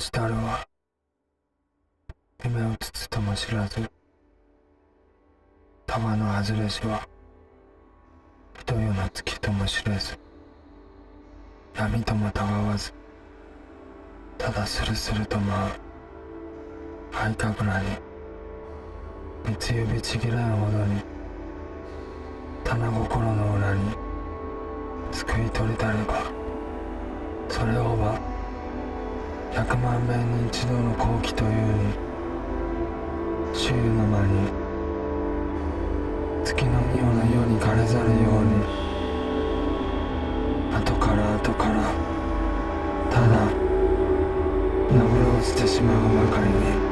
ちたるは夢をつつとも知らず玉の外れしは人よの月とも知れず闇ともたがわずただスルスルと舞う灰かぐらに三つ指ちぎらんほどに棚心の裏にすくい取りたればそれをは100万遍に一度の好機というに週の間に月の妙な世に枯れざるように後から後からただ流り落ちてしまうばかりに。